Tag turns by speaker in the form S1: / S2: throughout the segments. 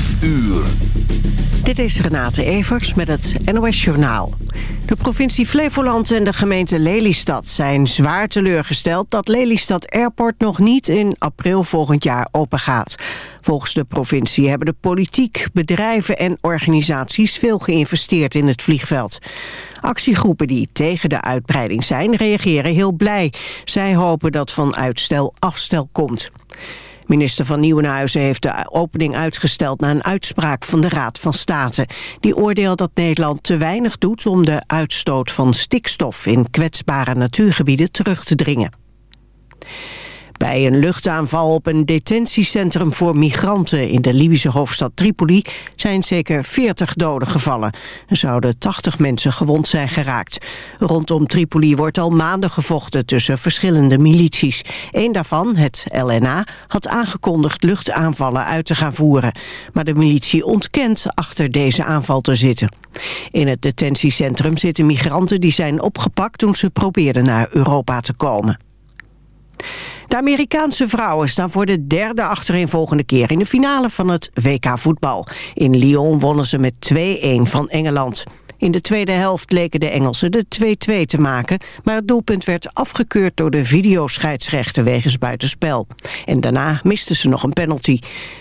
S1: 5 uur.
S2: Dit is Renate Evers met het NOS Journaal. De provincie Flevoland en de gemeente Lelystad zijn zwaar teleurgesteld... dat Lelystad Airport nog niet in april volgend jaar opengaat. Volgens de provincie hebben de politiek, bedrijven en organisaties... veel geïnvesteerd in het vliegveld. Actiegroepen die tegen de uitbreiding zijn, reageren heel blij. Zij hopen dat van uitstel afstel komt. Minister van Nieuwenhuizen heeft de opening uitgesteld... na een uitspraak van de Raad van State. Die oordeelt dat Nederland te weinig doet... om de uitstoot van stikstof in kwetsbare natuurgebieden terug te dringen. Bij een luchtaanval op een detentiecentrum voor migranten in de Libische hoofdstad Tripoli zijn zeker 40 doden gevallen. Er zouden 80 mensen gewond zijn geraakt. Rondom Tripoli wordt al maanden gevochten tussen verschillende milities. Eén daarvan, het LNA, had aangekondigd luchtaanvallen uit te gaan voeren. Maar de militie ontkent achter deze aanval te zitten. In het detentiecentrum zitten migranten die zijn opgepakt toen ze probeerden naar Europa te komen. De Amerikaanse vrouwen staan voor de derde achtereenvolgende keer in de finale van het WK voetbal. In Lyon wonnen ze met 2-1 van Engeland. In de tweede helft leken de Engelsen de 2-2 te maken... maar het doelpunt werd afgekeurd door de videoscheidsrechter wegens buitenspel. En daarna misten ze nog een penalty.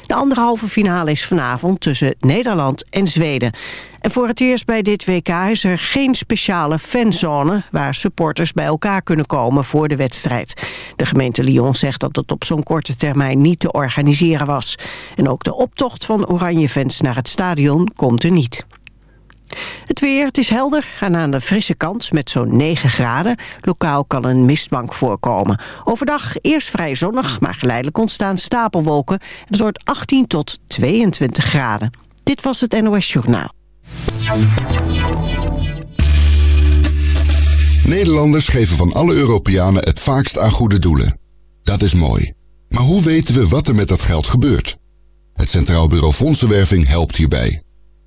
S2: De andere halve finale is vanavond tussen Nederland en Zweden. En voor het eerst bij dit WK is er geen speciale fanzone... waar supporters bij elkaar kunnen komen voor de wedstrijd. De gemeente Lyon zegt dat het op zo'n korte termijn niet te organiseren was. En ook de optocht van Oranje-fans naar het stadion komt er niet. Het weer, het is helder en aan de frisse kant met zo'n 9 graden. Lokaal kan een mistbank voorkomen. Overdag eerst vrij zonnig, maar geleidelijk ontstaan stapelwolken. Het wordt 18 tot 22 graden. Dit was het NOS Journaal.
S3: Nederlanders geven van alle Europeanen het vaakst aan goede doelen. Dat is mooi. Maar hoe weten we wat er met dat geld gebeurt? Het Centraal Bureau Fondsenwerving helpt hierbij.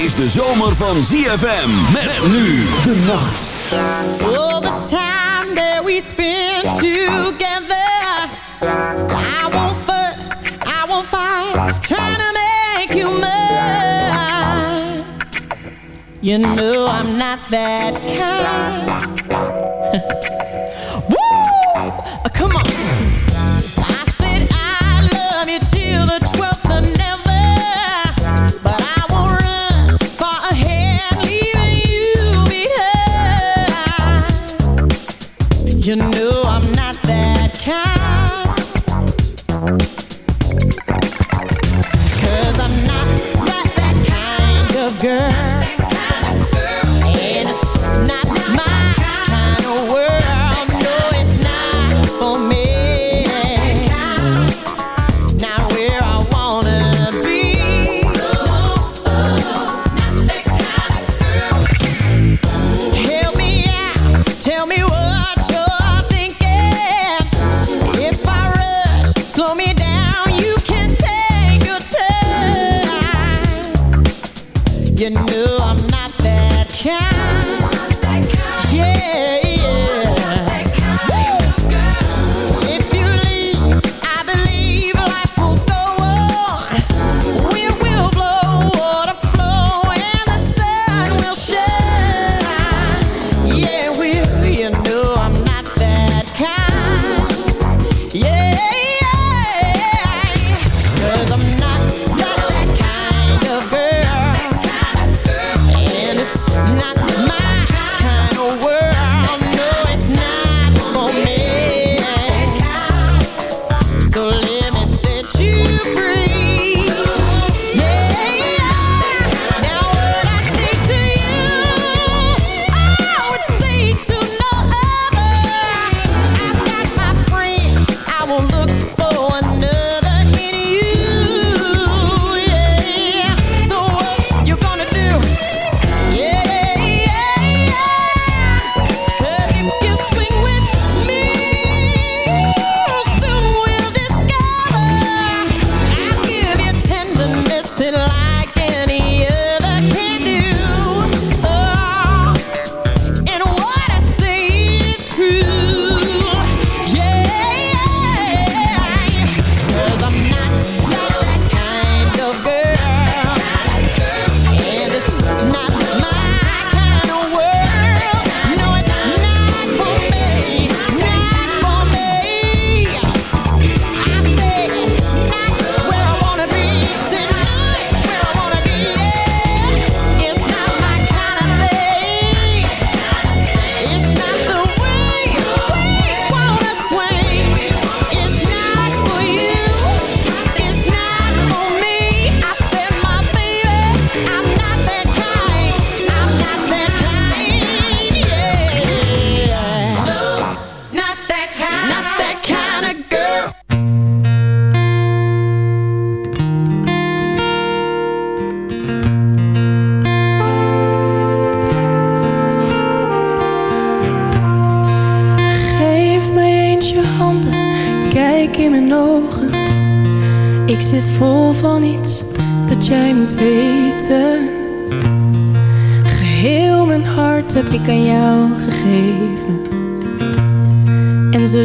S1: Is de zomer van ZFM. Met nu de nacht.
S4: All the time that we spend together. I won't fuss, I won't fight. Trying to make you mine. You know I'm not that kind. You know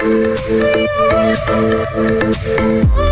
S5: Thank you.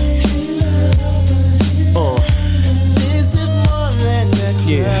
S6: Yeah.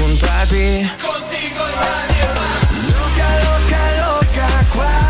S7: scontati Contigo e Luca, Luca, Luca, qua.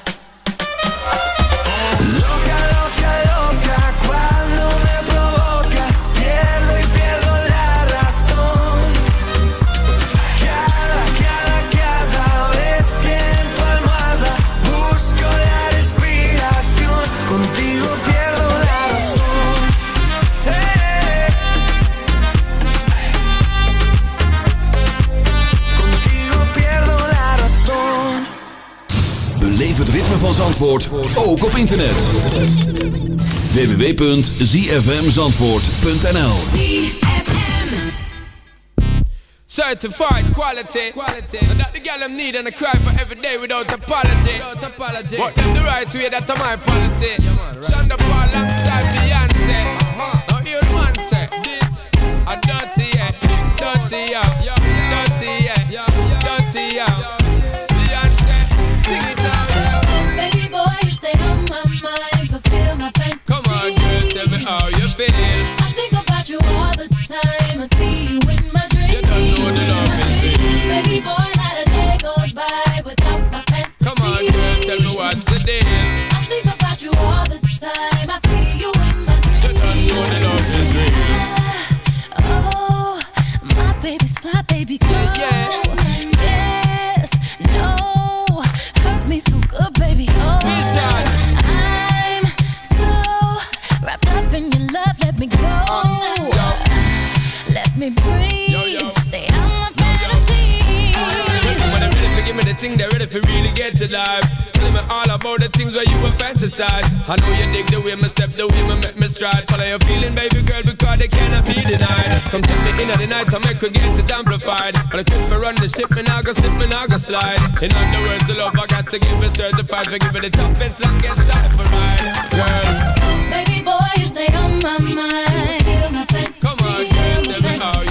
S1: Zandvoort, ook op internet. www.zfmzandvoort.nl
S8: Certified quality. quality. And that the girl need and I cry for every day without apology. Without apology. But them the right way, that's my policy. Yeah, man, right. Shonda Paul alongside Beyonce. Uh-huh. Now you man say this a dirty yeah, dirty yeah, ready for give me the thing, they're ready for really get to life. Tell me all about the things where you were fantasize. I know you dig the way me step, the way me make me stride. Follow your feeling, baby girl, because they cannot be denied. Come take me in at the night to make her get it amplified. But I quit for run the ship, me now go slip, me now go slide. In other words, the love I got to give it certified for giving the toughest, longest type of ride. Girl,
S9: Baby boy, you stay on my mind. My
S8: come on, girl, tell me how you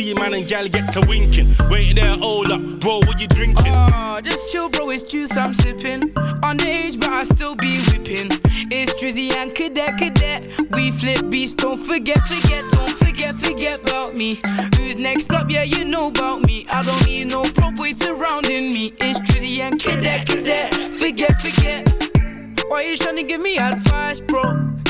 S10: See man and gal get to winking. Waiting there, hold up, bro, what you drinking?
S11: Oh, just chill, bro, it's juice I'm sipping. Underage, but I still be whipping. It's Drizzy and Cadet, Cadet. We flip beats, don't forget, forget, don't forget, forget about me. Who's next up? Yeah, you know about me. I don't need no pro boys surrounding me. It's Drizzy and Cadet, Cadet. Forget, forget. Why you tryna give me advice, bro?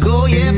S12: Go yet.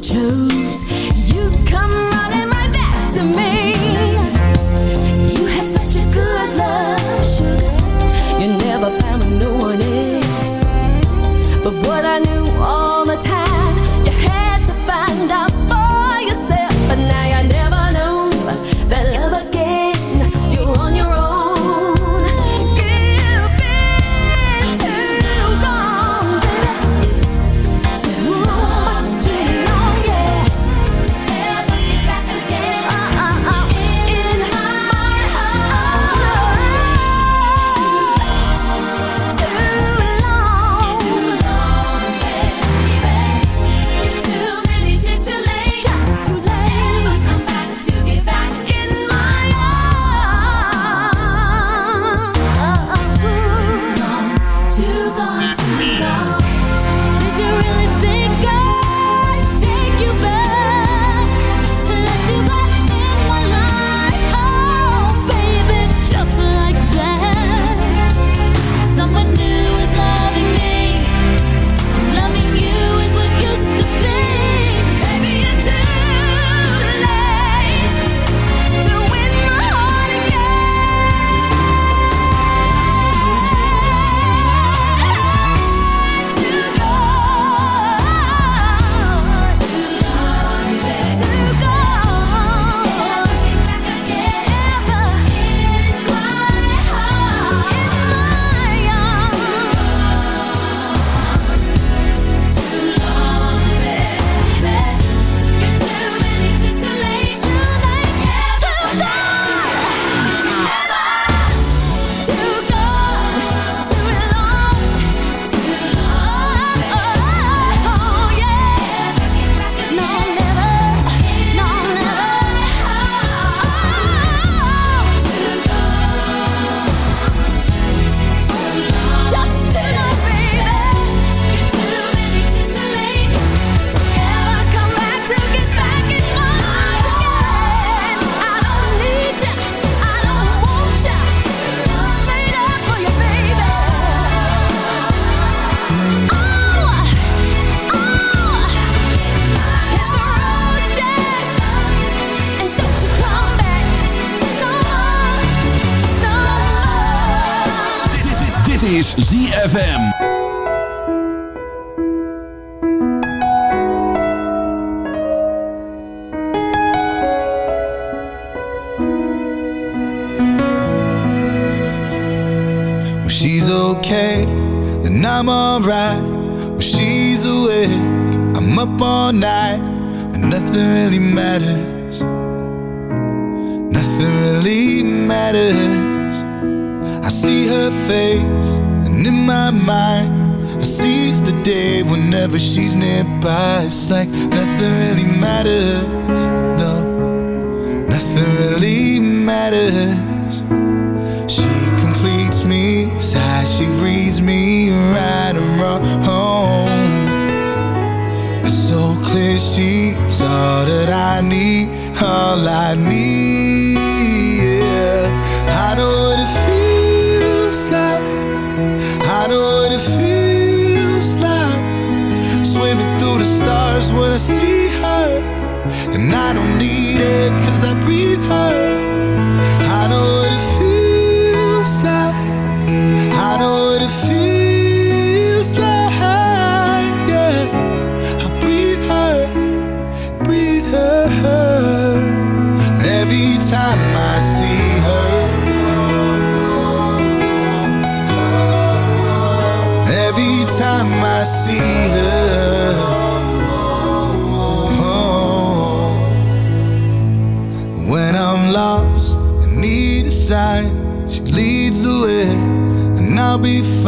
S13: Chose.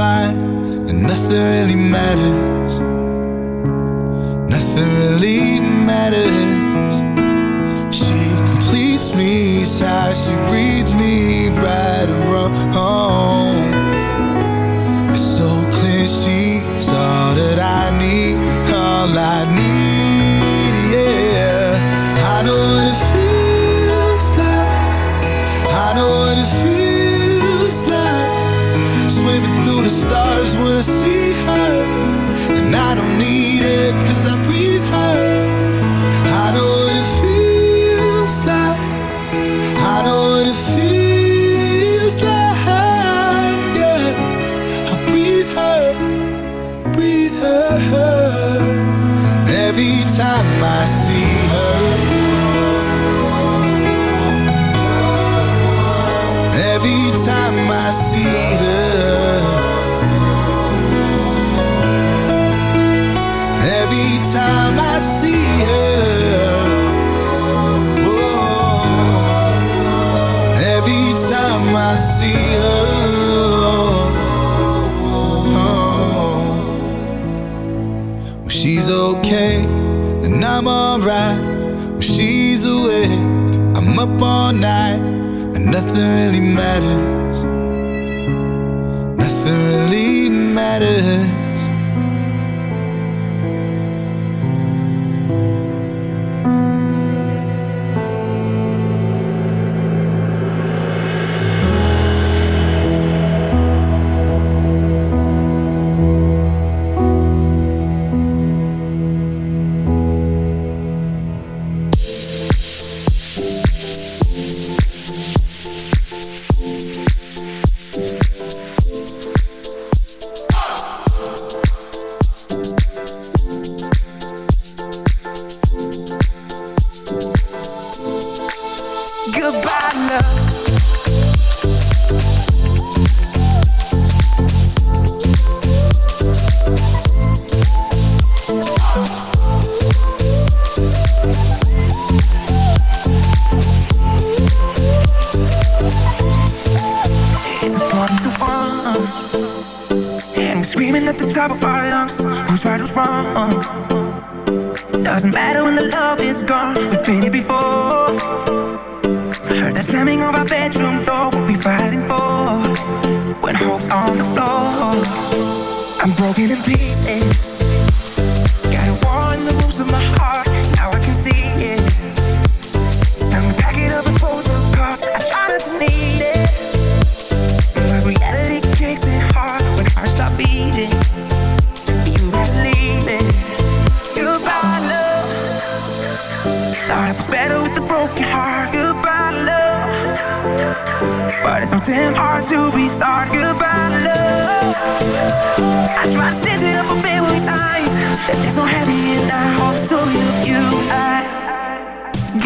S13: and
S14: nothing really matters. Nothing really matters. She completes me, she reads me right and wrong. It's so clear she's all that I need, all I need.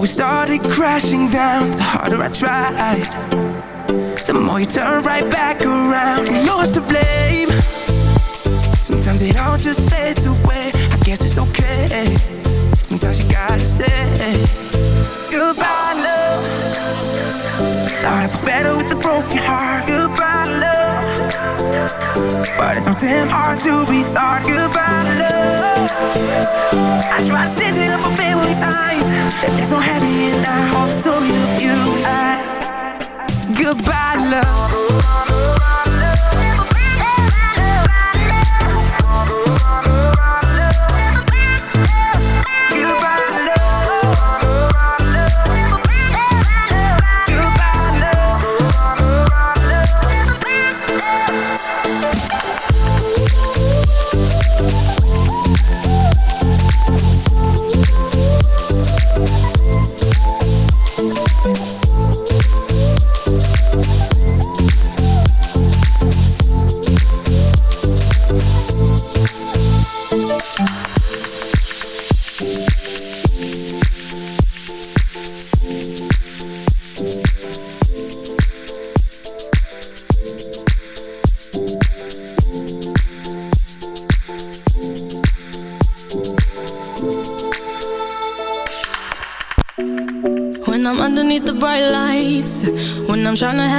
S12: always started crashing down. The harder I tried The more you turn right back around. And no one's to blame. Sometimes it all just fades away. I guess it's okay. Sometimes you gotta say Goodbye, love. I better with a broken heart. But it's damn hard to restart. goodbye love I try to stitch it up a bit times It's so happy and I hope the story of you I Goodbye love